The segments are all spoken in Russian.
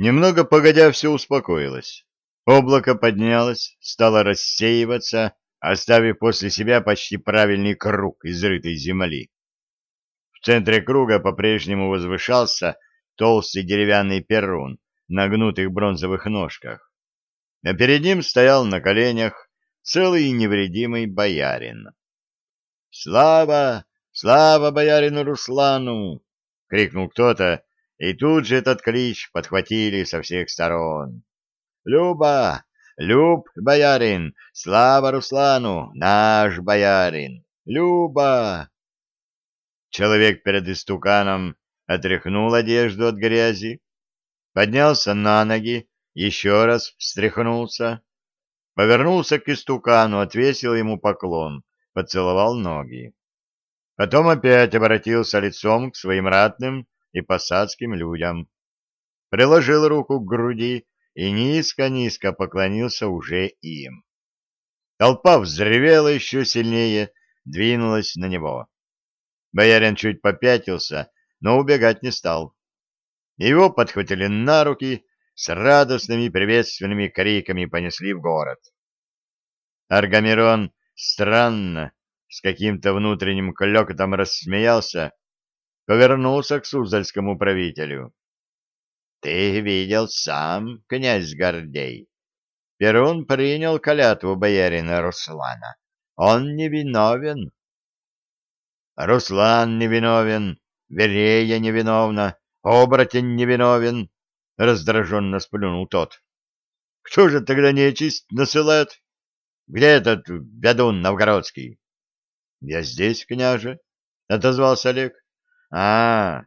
Немного погодя, все успокоилось. Облако поднялось, стало рассеиваться, оставив после себя почти правильный круг изрытой земли. В центре круга по-прежнему возвышался толстый деревянный перрон на гнутых бронзовых ножках, а перед ним стоял на коленях целый невредимый боярин. «Слава! Слава боярину Руслану!» — крикнул кто-то, и тут же этот клич подхватили со всех сторон. «Люба! Люб, боярин! Слава Руслану! Наш боярин! Люба!» Человек перед истуканом отряхнул одежду от грязи, поднялся на ноги, еще раз встряхнулся, повернулся к истукану, отвесил ему поклон, поцеловал ноги. Потом опять обратился лицом к своим ратным и посадским людям, приложил руку к груди и низко-низко поклонился уже им. Толпа взревела еще сильнее, двинулась на него. Боярин чуть попятился, но убегать не стал. Его подхватили на руки, с радостными приветственными криками понесли в город. Аргамирон странно, с каким-то внутренним клёкотом рассмеялся, повернулся к Суздальскому правителю. — Ты видел сам, князь Гордей. Перун принял клятву боярина Руслана. Он невиновен. — Руслан невиновен, Верея невиновна, оборотень невиновен, — раздраженно сплюнул тот. — Кто же тогда нечисть насылает? Где этот ведун новгородский? — Я здесь, княже, — отозвался Олег. — А,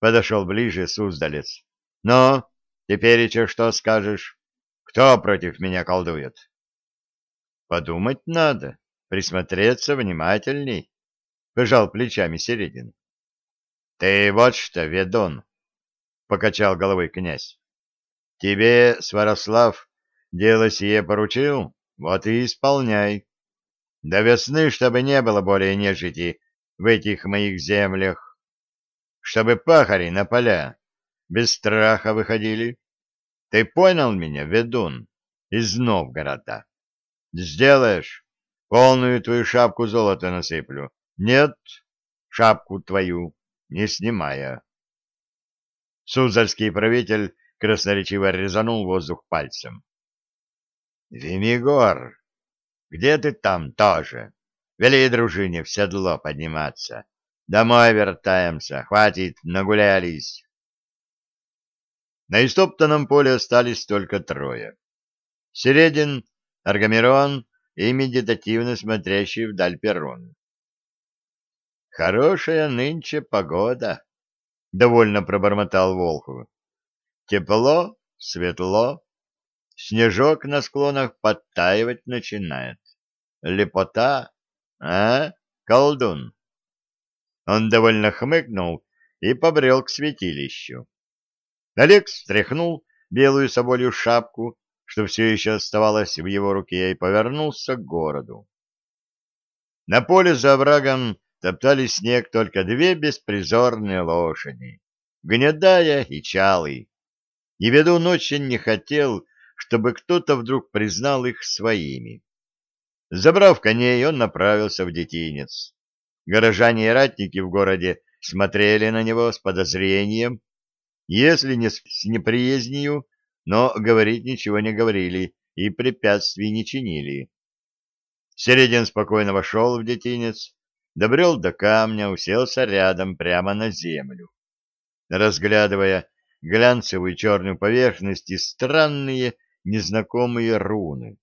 подошел ближе Суздалец. — Ну, теперь еще что скажешь? Кто против меня колдует? — Подумать надо, присмотреться внимательней, — пожал плечами Середин. — Ты вот что, ведун, — покачал головой князь. — Тебе, Сварослав, дело сие поручил, вот и исполняй. До весны, чтобы не было более нежити в этих моих землях. Чтобы пахари на поля без страха выходили. Ты понял меня, ведун, из Новгорода? Сделаешь, полную твою шапку золота насыплю. Нет, шапку твою не снимая. Суздальский правитель красноречиво резанул воздух пальцем. — Вимигор, где ты там тоже? Вели дружине в седло подниматься. Домой вертаемся, хватит, нагулялись. На истоптанном поле остались только трое. Середин, Аргамирон и медитативно смотрящий вдаль перрон. Хорошая нынче погода, — довольно пробормотал Волхов. Тепло, светло, снежок на склонах подтаивать начинает. Лепота, а, колдун? Он довольно хмыкнул и побрел к святилищу. Олег встряхнул белую соболью шапку, что все еще оставалось в его руке, и повернулся к городу. На поле за оврагом топтали снег только две беспризорные лошади, гнедая и чалый. И ведун очень не хотел, чтобы кто-то вдруг признал их своими. Забрав коней, он направился в детинец. Горожане и ратники в городе смотрели на него с подозрением, если не с неприязнью, но говорить ничего не говорили и препятствий не чинили. Середин спокойно вошел в детинец, добрел до камня, уселся рядом прямо на землю. Разглядывая глянцевую черную поверхность и странные незнакомые руны.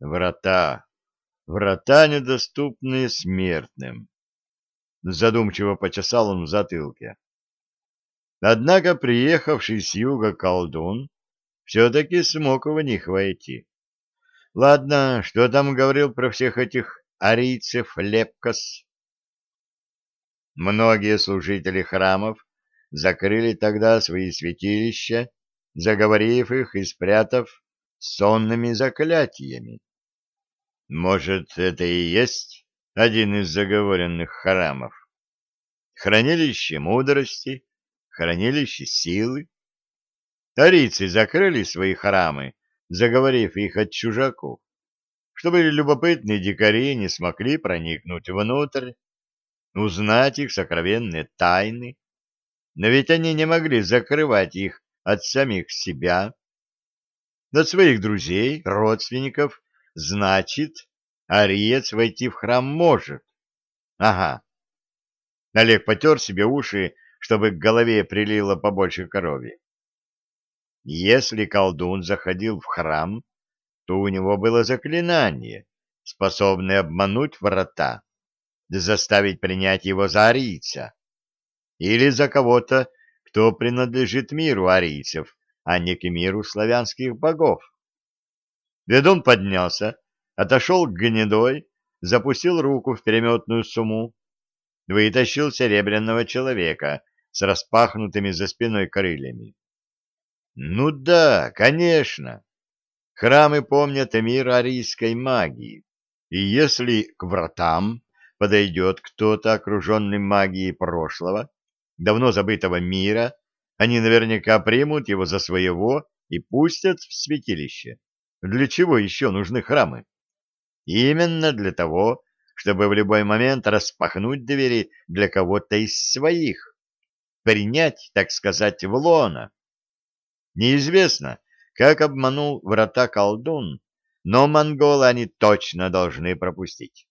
Врата, врата, недоступные смертным. Задумчиво почесал он в затылке. Однако приехавший с юга колдун все-таки смог в них войти. Ладно, что там говорил про всех этих арийцев Лепкос? Многие служители храмов закрыли тогда свои святилища, заговорив их и спрятав сонными заклятиями. Может, это и есть один из заговоренных храмов? Хранилище мудрости, хранилище силы? арийцы закрыли свои храмы, заговорив их от чужаков, чтобы любопытные дикари не смогли проникнуть внутрь, узнать их сокровенные тайны. Но ведь они не могли закрывать их от самих себя, от своих друзей, родственников, значит, ариец войти в храм может. Ага. Олег потер себе уши, чтобы к голове прилило побольше крови. Если колдун заходил в храм, то у него было заклинание, способное обмануть врата, заставить принять его за арийца или за кого-то, кто принадлежит миру арийцев, а не к миру славянских богов. Ведун поднялся, отошел к гнедой, запустил руку в переметную сумму, вытащил серебряного человека с распахнутыми за спиной крыльями. Ну да, конечно. Храмы помнят мир арийской магии, и если к вратам подойдет кто-то, окруженный магией прошлого, давно забытого мира, они наверняка примут его за своего и пустят в святилище. Для чего еще нужны храмы? Именно для того, чтобы в любой момент распахнуть двери для кого-то из своих, принять, так сказать, в лона. Неизвестно, как обманул врата колдун, но монголы они точно должны пропустить.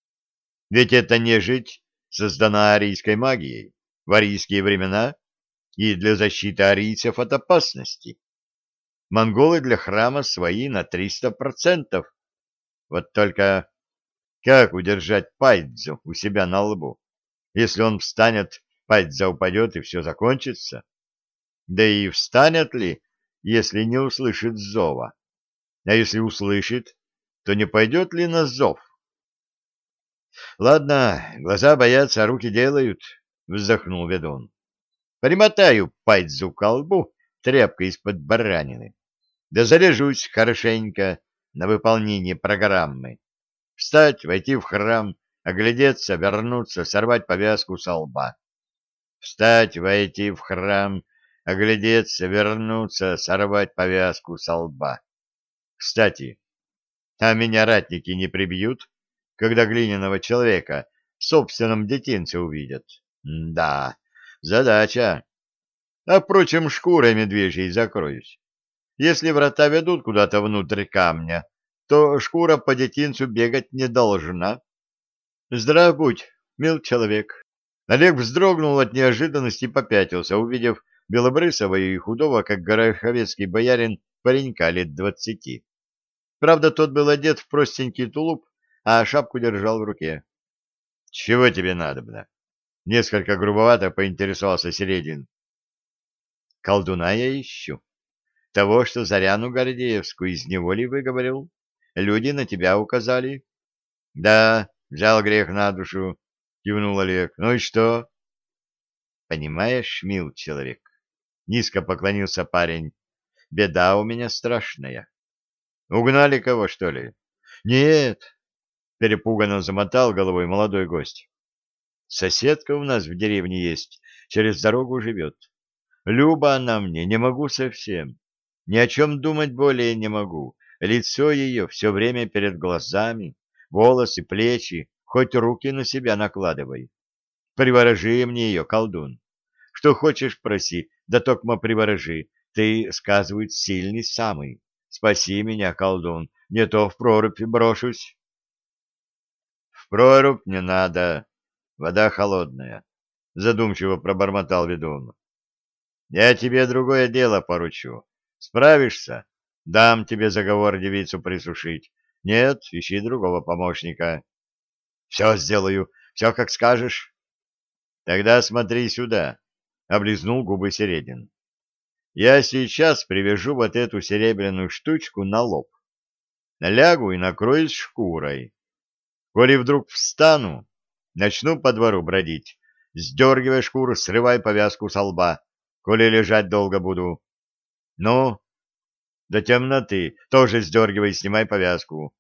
Ведь это нежить создана арийской магией в арийские времена и для защиты арийцев от опасности. Монголы для храма свои на триста процентов. Вот только как удержать Пайдзу у себя на лбу? Если он встанет, Пайдза упадет и все закончится. Да и встанет ли, если не услышит зова? А если услышит, то не пойдет ли на зов? Ладно, глаза боятся, а руки делают, вздохнул ведун. Примотаю Пайдзу к колбу тряпкой из-под баранины. Да заряжусь хорошенько на выполнение программы встать, войти в храм, оглядеться, вернуться, сорвать повязку со лба. Встать, войти в храм, оглядеться, вернуться, сорвать повязку со лба. Кстати, а меня ратники не прибьют, когда глиняного человека в собственном детинце увидят? да, задача. А, впрочем, шкурой медвежьей закроюсь. Если врата ведут куда-то внутрь камня, то шкура по детинцу бегать не должна. Здрав будь, мил человек. Олег вздрогнул от неожиданности и попятился, увидев белобрысого и худого, как гороховецкий боярин, паренька лет двадцати. Правда, тот был одет в простенький тулуп, а шапку держал в руке. — Чего тебе надобно? — несколько грубовато поинтересовался Середин. — Колдуна я ищу. Того, что Заряну Гордеевскую из неволи выговорил. Люди на тебя указали. — Да, взял грех на душу, — кивнул Олег. — Ну и что? — Понимаешь, мил человек, — низко поклонился парень, — беда у меня страшная. — Угнали кого, что ли? — Нет, — перепуганно замотал головой молодой гость. — Соседка у нас в деревне есть, через дорогу живет. Люба она мне, не могу совсем. Ни о чем думать более не могу. Лицо ее все время перед глазами, волосы, плечи, хоть руки на себя накладывай. Приворожи мне ее, колдун. Что хочешь, проси, да токмо приворожи. Ты, сказывают, сильный самый. Спаси меня, колдун, не то в прорубь брошусь. В прорубь не надо, вода холодная, задумчиво пробормотал ведун. Я тебе другое дело поручу. Справишься? Дам тебе заговор девицу присушить. Нет, ищи другого помощника. Все сделаю, все как скажешь. Тогда смотри сюда, — облизнул губы Середин. Я сейчас привяжу вот эту серебряную штучку на лоб. Лягу и накроюсь шкурой. Коли вдруг встану, начну по двору бродить. Сдергивай шкуру, срывай повязку со лба, коли лежать долго буду. Ну, до темноты тоже сдергивай и снимай повязку.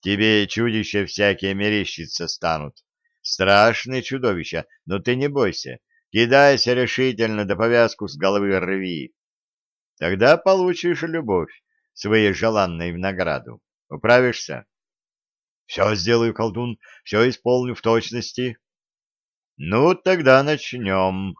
Тебе чудища всякие мерещиться станут. Страшные чудовища, но ты не бойся. Кидайся решительно, да повязку с головы рви. Тогда получишь любовь своей желанной в награду. Управишься? — Все сделаю, колдун, все исполню в точности. — Ну, тогда начнем.